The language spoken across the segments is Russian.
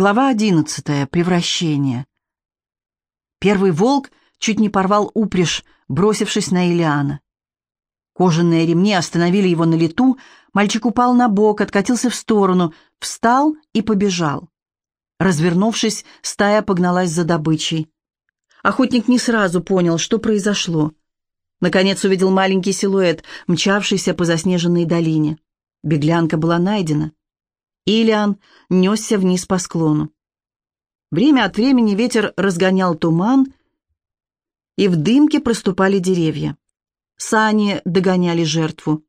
Глава одиннадцатая. Превращение. Первый волк чуть не порвал упряжь, бросившись на Илиана. Кожаные ремни остановили его на лету, мальчик упал на бок, откатился в сторону, встал и побежал. Развернувшись, стая погналась за добычей. Охотник не сразу понял, что произошло. Наконец увидел маленький силуэт, мчавшийся по заснеженной долине. Беглянка была найдена. Илиан несся вниз по склону. Время от времени ветер разгонял туман, и в дымке проступали деревья. Сани догоняли жертву.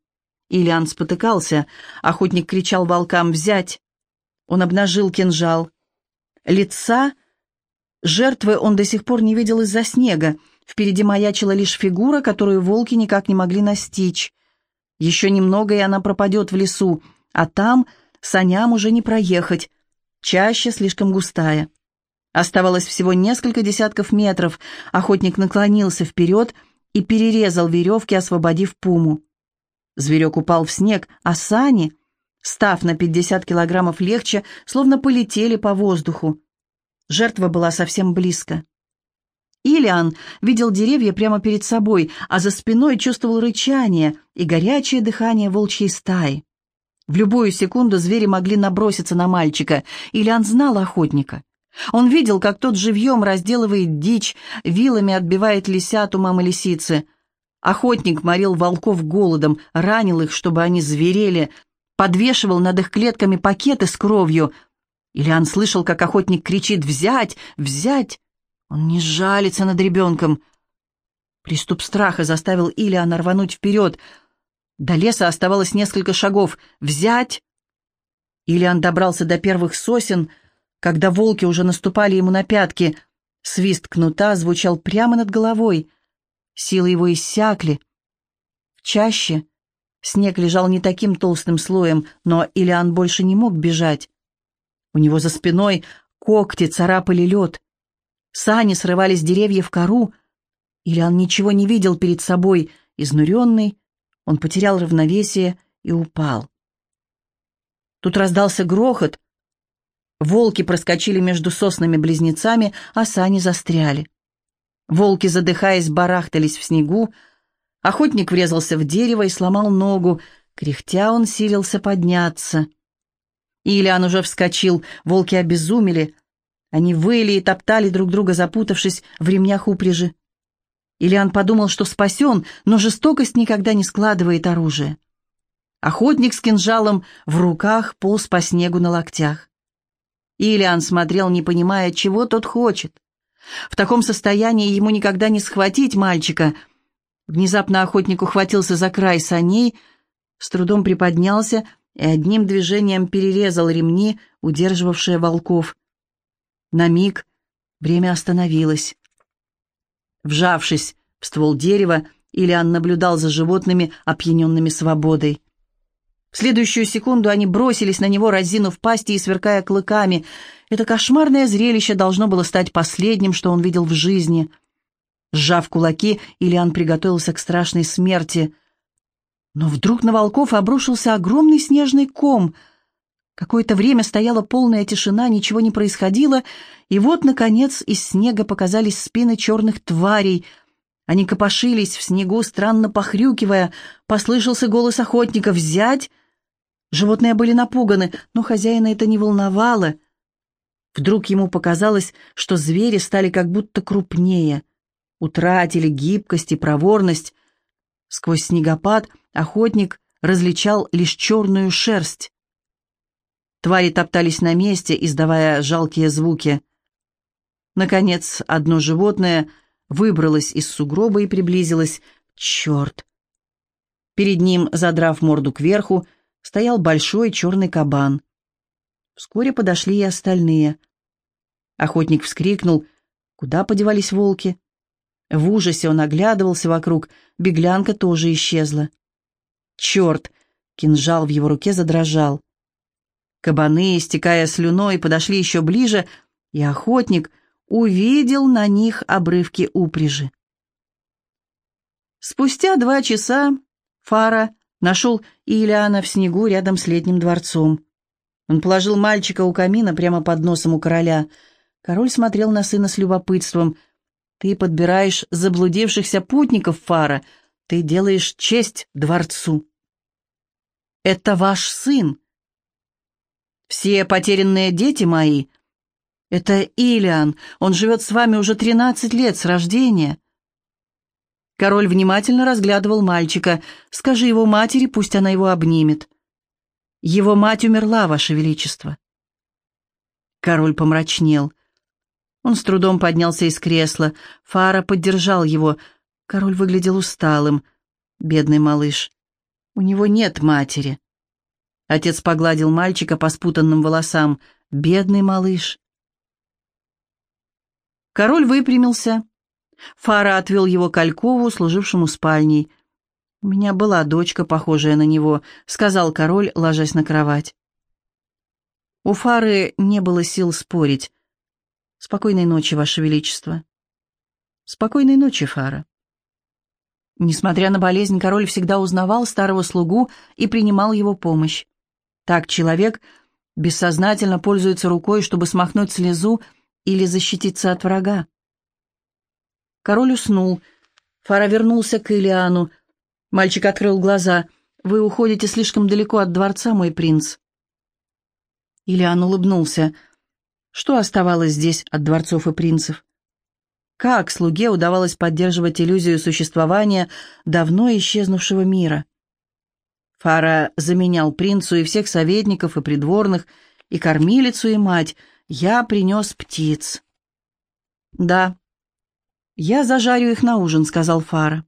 Илиан спотыкался, охотник кричал волкам «взять!». Он обнажил кинжал. Лица жертвы он до сих пор не видел из-за снега. Впереди маячила лишь фигура, которую волки никак не могли настичь. Еще немного, и она пропадет в лесу, а там саням уже не проехать, чаще слишком густая. Оставалось всего несколько десятков метров. Охотник наклонился вперед и перерезал веревки, освободив пуму. Зверек упал в снег, а сани, став на 50 килограммов легче, словно полетели по воздуху. Жертва была совсем близко. Илиан видел деревья прямо перед собой, а за спиной чувствовал рычание и горячее дыхание волчьей стаи. В любую секунду звери могли наброситься на мальчика. Ильян знал охотника. Он видел, как тот живьем разделывает дичь, вилами отбивает лисят у мамы лисицы. Охотник морил волков голодом, ранил их, чтобы они зверели, подвешивал над их клетками пакеты с кровью. Ильян слышал, как охотник кричит «Взять! Взять!» Он не жалится над ребенком. Приступ страха заставил Ильяна рвануть вперед — до леса оставалось несколько шагов. «Взять!» Ильян добрался до первых сосен, когда волки уже наступали ему на пятки. Свист кнута звучал прямо над головой. Силы его иссякли. В чаще снег лежал не таким толстым слоем, но Ильян больше не мог бежать. У него за спиной когти царапали лед. Сани срывали с деревьев кору. Ильян ничего не видел перед собой, изнуренный, он потерял равновесие и упал. Тут раздался грохот. Волки проскочили между соснами-близнецами, а сани застряли. Волки, задыхаясь, барахтались в снегу. Охотник врезался в дерево и сломал ногу. Кряхтя он силился подняться. Ильян уже вскочил, волки обезумели. Они выли и топтали друг друга, запутавшись в ремнях упряжи. Ильян подумал, что спасен, но жестокость никогда не складывает оружие. Охотник с кинжалом в руках полз по снегу на локтях. Ильян смотрел, не понимая, чего тот хочет. В таком состоянии ему никогда не схватить мальчика. Внезапно охотник ухватился за край саней, с трудом приподнялся и одним движением перерезал ремни, удерживавшие волков. На миг время остановилось. Вжавшись в ствол дерева, Ильян наблюдал за животными, опьяненными свободой. В следующую секунду они бросились на него, разинув пасти и сверкая клыками. Это кошмарное зрелище должно было стать последним, что он видел в жизни. Сжав кулаки, Ильян приготовился к страшной смерти. Но вдруг на волков обрушился огромный снежный ком. Какое-то время стояла полная тишина, ничего не происходило, и вот, наконец, из снега показались спины черных тварей. Они копошились в снегу, странно похрюкивая. Послышался голос охотника «Взять!». Животные были напуганы, но хозяина это не волновало. Вдруг ему показалось, что звери стали как будто крупнее, утратили гибкость и проворность. Сквозь снегопад охотник различал лишь черную шерсть. Твари топтались на месте, издавая жалкие звуки. Наконец, одно животное выбралось из сугроба и приблизилось. Черт! Перед ним, задрав морду кверху, стоял большой черный кабан. Вскоре подошли и остальные. Охотник вскрикнул. Куда подевались волки? В ужасе он оглядывался вокруг. Беглянка тоже исчезла. Черт! Кинжал в его руке задрожал. Кабаны, истекая слюной, подошли еще ближе, и охотник увидел на них обрывки упряжи. Спустя два часа Фара нашел Ильяна в снегу рядом с летним дворцом. Он положил мальчика у камина прямо под носом у короля. Король смотрел на сына с любопытством. «Ты подбираешь заблудившихся путников, Фара. Ты делаешь честь дворцу». «Это ваш сын». «Все потерянные дети мои». «Это Илиан. Он живет с вами уже тринадцать лет с рождения». Король внимательно разглядывал мальчика. «Скажи его матери, пусть она его обнимет». Его мать умерла, Ваше Величество. Король помрачнел. Он с трудом поднялся из кресла. Фара поддержал его. Король выглядел усталым. Бедный малыш. У него нет матери. Отец погладил мальчика по спутанным волосам. Бедный малыш. Король выпрямился. Фара отвел его к Алькову, служившему спальней. «У меня была дочка, похожая на него», — сказал король, ложась на кровать. У Фары не было сил спорить. «Спокойной ночи, Ваше Величество». «Спокойной ночи, Фара». Несмотря на болезнь, король всегда узнавал старого слугу и принимал его помощь. Так человек бессознательно пользуется рукой, чтобы смахнуть слезу или защититься от врага. Король уснул. Фара вернулся к Илиану, Мальчик открыл глаза. «Вы уходите слишком далеко от дворца, мой принц». Ильян улыбнулся. Что оставалось здесь от дворцов и принцев? Как слуге удавалось поддерживать иллюзию существования давно исчезнувшего мира? Фара заменял принцу и всех советников, и придворных, и кормилицу, и мать. Я принес птиц. «Да, я зажарю их на ужин», — сказал Фара.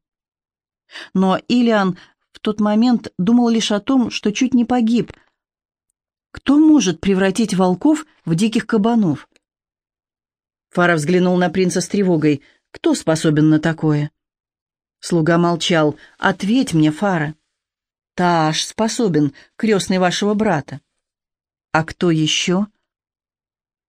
Но Илиан в тот момент думал лишь о том, что чуть не погиб. Кто может превратить волков в диких кабанов? Фара взглянул на принца с тревогой. Кто способен на такое? Слуга молчал. «Ответь мне, Фара». «Тааш способен, крестный вашего брата». «А кто еще?»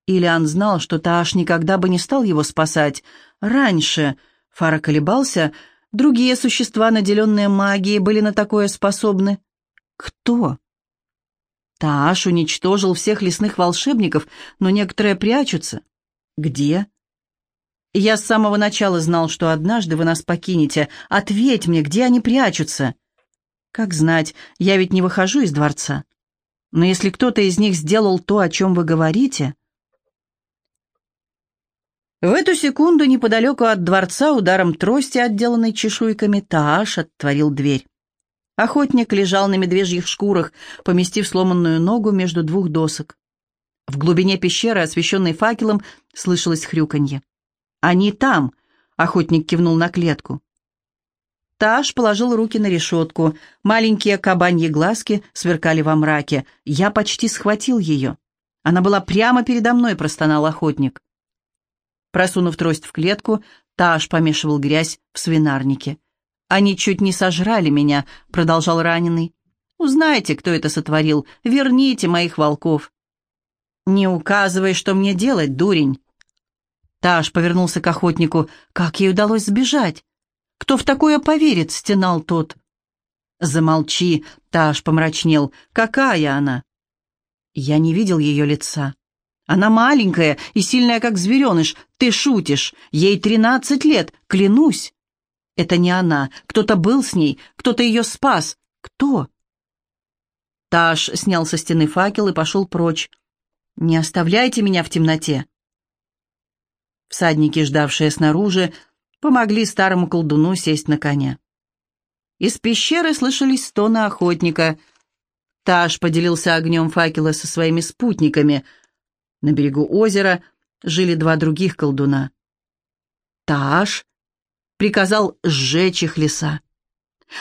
Илиан знал, что Тааш никогда бы не стал его спасать. Раньше Фара колебался, — Другие существа, наделенные магией, были на такое способны. Кто? Тааш уничтожил всех лесных волшебников, но некоторые прячутся. Где? Я с самого начала знал, что однажды вы нас покинете. Ответь мне, где они прячутся? Как знать, я ведь не выхожу из дворца. Но если кто-то из них сделал то, о чем вы говорите... В эту секунду неподалеку от дворца ударом трости, отделанной чешуйками, Тааш отворил дверь. Охотник лежал на медвежьих шкурах, поместив сломанную ногу между двух досок. В глубине пещеры, освещенной факелом, слышалось хрюканье. «Они там!» — охотник кивнул на клетку. Тааш положил руки на решетку. Маленькие кабаньи глазки сверкали во мраке. Я почти схватил ее. Она была прямо передо мной, простонал охотник. Просунув трость в клетку, Таш помешивал грязь в свинарнике. «Они чуть не сожрали меня», — продолжал раненый. «Узнайте, кто это сотворил. Верните моих волков». «Не указывай, что мне делать, дурень». Таш повернулся к охотнику. «Как ей удалось сбежать? Кто в такое поверит?» — стенал тот. «Замолчи», — Таш помрачнел. «Какая она?» Я не видел ее лица. Она маленькая и сильная, как звереныш. Ты шутишь. Ей тринадцать лет, клянусь. Это не она. Кто-то был с ней, кто-то ее спас. Кто? Таш снял со стены факел и пошел прочь. «Не оставляйте меня в темноте!» Всадники, ждавшие снаружи, помогли старому колдуну сесть на коня. Из пещеры слышались стоны охотника. Таш поделился огнем факела со своими спутниками — на берегу озера жили два других колдуна. Тааш приказал сжечь их леса.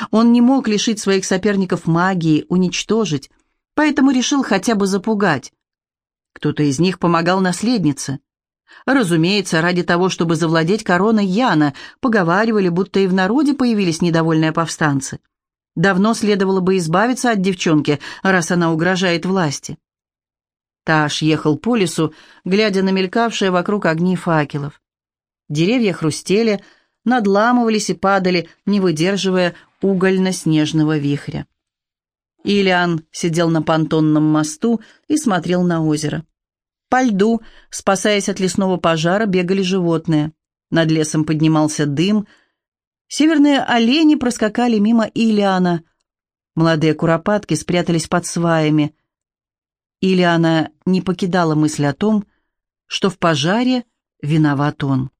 Он не мог лишить своих соперников магии, уничтожить, поэтому решил хотя бы запугать. Кто-то из них помогал наследнице. Разумеется, ради того, чтобы завладеть короной Яна, поговаривали, будто и в народе появились недовольные повстанцы. Давно следовало бы избавиться от девчонки, раз она угрожает власти. Таш ехал по лесу, глядя на мелькавшие вокруг огни факелов. Деревья хрустели, надламывались и падали, не выдерживая угольно-снежного вихря. Илиан сидел на понтонном мосту и смотрел на озеро. По льду, спасаясь от лесного пожара, бегали животные. Над лесом поднимался дым. Северные олени проскакали мимо Илиана. Молодые куропатки спрятались под сваями. Илиана не покидала мысль о том, что в пожаре виноват он.